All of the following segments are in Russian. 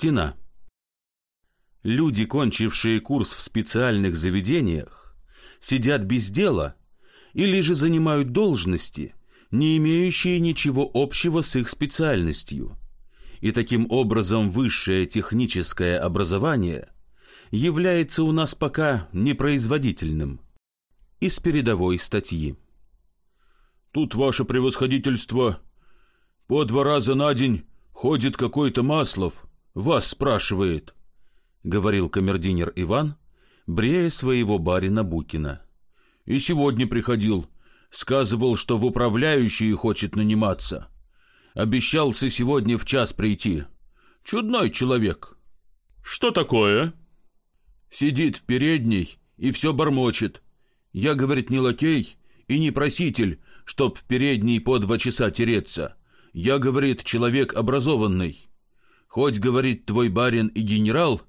Стена. Люди, кончившие курс в специальных заведениях, сидят без дела или же занимают должности, не имеющие ничего общего с их специальностью. И таким образом высшее техническое образование является у нас пока непроизводительным. Из передовой статьи. Тут, ваше превосходительство, по два раза на день ходит какой-то Маслов, вас спрашивает, — говорил камердинер Иван, брея своего барина Букина. И сегодня приходил, сказывал, что в управляющие хочет наниматься. Обещался сегодня в час прийти. Чудной человек. Что такое? Сидит в передней и все бормочет. Я, говорит, не лакей и не проситель, чтоб в передней по два часа тереться. Я, говорит, человек образованный. Хоть, говорит, твой барин и генерал,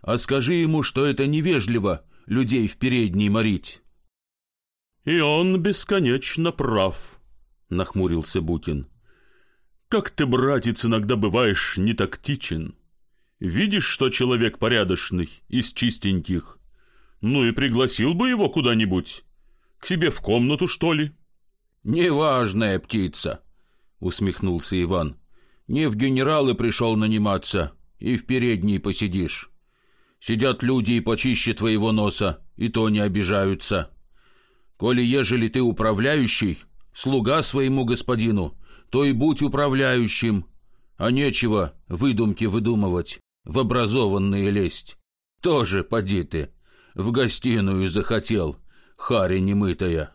а скажи ему, что это невежливо людей в передней морить. И он бесконечно прав, нахмурился Бутин. Как ты, братец, иногда бываешь нетактичен. Видишь, что человек порядочный, из чистеньких. Ну и пригласил бы его куда-нибудь. К себе в комнату, что ли? Неважная птица, усмехнулся Иван. Не в генералы пришел наниматься, и в передней посидишь. Сидят люди и почище твоего носа, и то не обижаются. Коли ежели ты управляющий, слуга своему господину, то и будь управляющим, а нечего выдумки выдумывать, в образованные лезть. Тоже, поди ты, в гостиную захотел, харя немытая.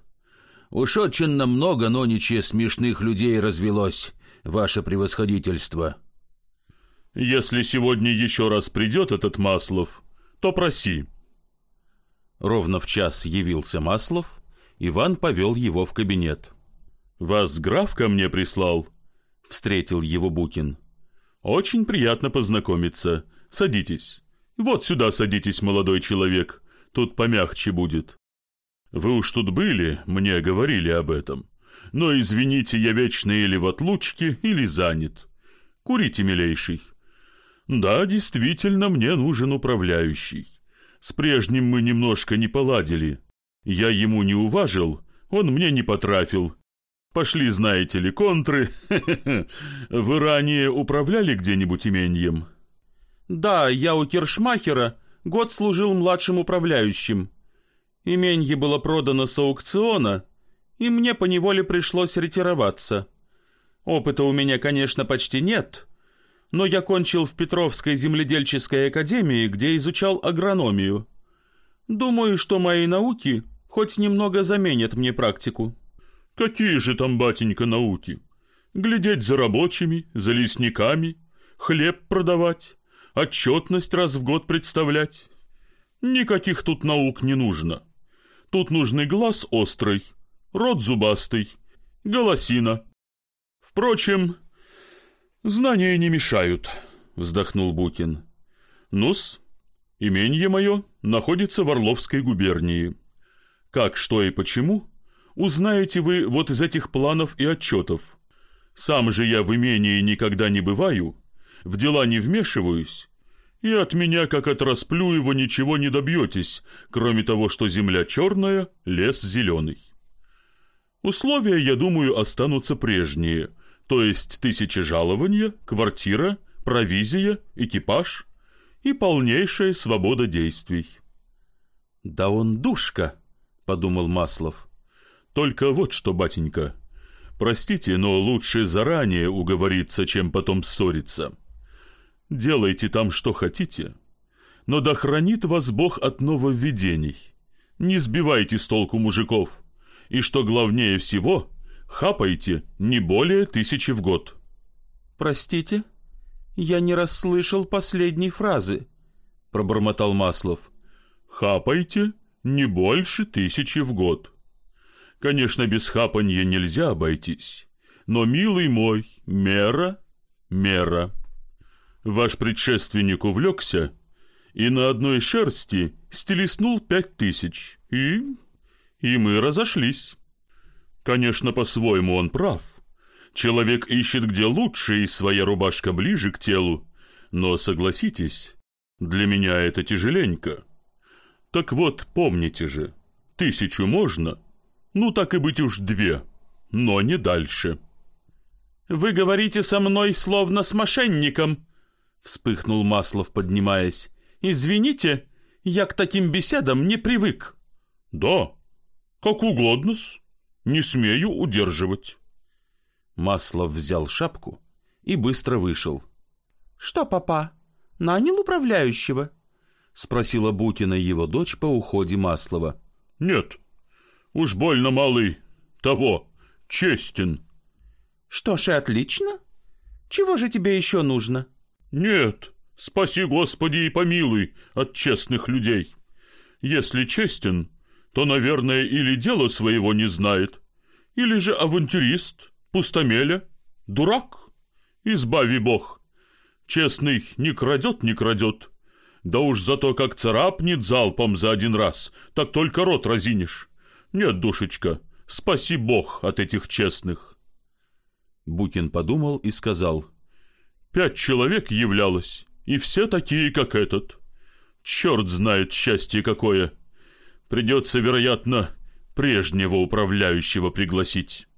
Уж очень много нониче смешных людей развелось, ваше превосходительство. Если сегодня еще раз придет этот Маслов, то проси. Ровно в час явился Маслов, Иван повел его в кабинет. «Вас граф ко мне прислал?» — встретил его Букин. «Очень приятно познакомиться. Садитесь. Вот сюда садитесь, молодой человек. Тут помягче будет. Вы уж тут были, мне говорили об этом. Но, извините, я вечно или в отлучке, или занят. Курите, милейший. Да, действительно, мне нужен управляющий. С прежним мы немножко не поладили. Я ему не уважил, он мне не потрафил. Пошли, знаете ли, контры. Вы ранее управляли где-нибудь именьем? Да, я у Киршмахера год служил младшим управляющим. Именье было продано с аукциона, и мне поневоле пришлось ретироваться. Опыта у меня, конечно, почти нет, но я кончил в Петровской земледельческой академии, где изучал агрономию. Думаю, что мои науки хоть немного заменят мне практику. Какие же там, батенька, науки? Глядеть за рабочими, за лесниками, хлеб продавать, отчетность раз в год представлять. Никаких тут наук не нужно. Тут нужный глаз острый, рот зубастый, голосина. Впрочем, знания не мешают, вздохнул Букин. Нус, именье мое находится в Орловской губернии. Как, что и почему, узнаете вы вот из этих планов и отчетов. Сам же я в имении никогда не бываю, в дела не вмешиваюсь, и от меня, как от Расплюева, ничего не добьетесь, кроме того, что земля черная, лес зеленый. Условия, я думаю, останутся прежние, то есть тысяча жалования, квартира, провизия, экипаж и полнейшая свобода действий. «Да он душка!» — подумал Маслов. «Только вот что, батенька, простите, но лучше заранее уговориться, чем потом ссориться. Делайте там, что хотите, но да хранит вас Бог от нововведений. Не сбивайте с толку мужиков» и, что главнее всего, хапайте не более тысячи в год». «Простите, я не расслышал последней фразы», — пробормотал Маслов. «Хапайте не больше тысячи в год. Конечно, без хапанья нельзя обойтись, но, милый мой, мера — мера. Ваш предшественник увлекся и на одной шерсти стелеснул пять тысяч, и и мы разошлись. Конечно, по-своему он прав. Человек ищет где лучше, и своя рубашка ближе к телу. Но согласитесь, для меня это тяжеленько. Так вот, помните же, тысячу можно, ну так и быть уж две, но не дальше. Вы говорите со мной словно с мошенником, вспыхнул Маслов, поднимаясь. Извините, я к таким беседам не привык. Да, как угодно-с, не смею удерживать. Маслов взял шапку и быстро вышел. «Что, папа, нанял управляющего?» — спросила Бутина его дочь по уходе Маслова. «Нет, уж больно малый того, честен». «Что ж и отлично. Чего же тебе еще нужно?» «Нет, спаси Господи и помилуй от честных людей. Если честен, то, наверное, или дело своего не знает, или же авантюрист, пустомеля, дурак. Избави Бог. Честный не крадет, не крадет. Да уж зато как царапнет залпом за один раз, так только рот разинешь. Нет, душечка, спаси Бог от этих честных. Букин подумал и сказал. Пять человек являлось, и все такие, как этот. Черт знает счастье какое. Придется, вероятно, прежнего управляющего пригласить.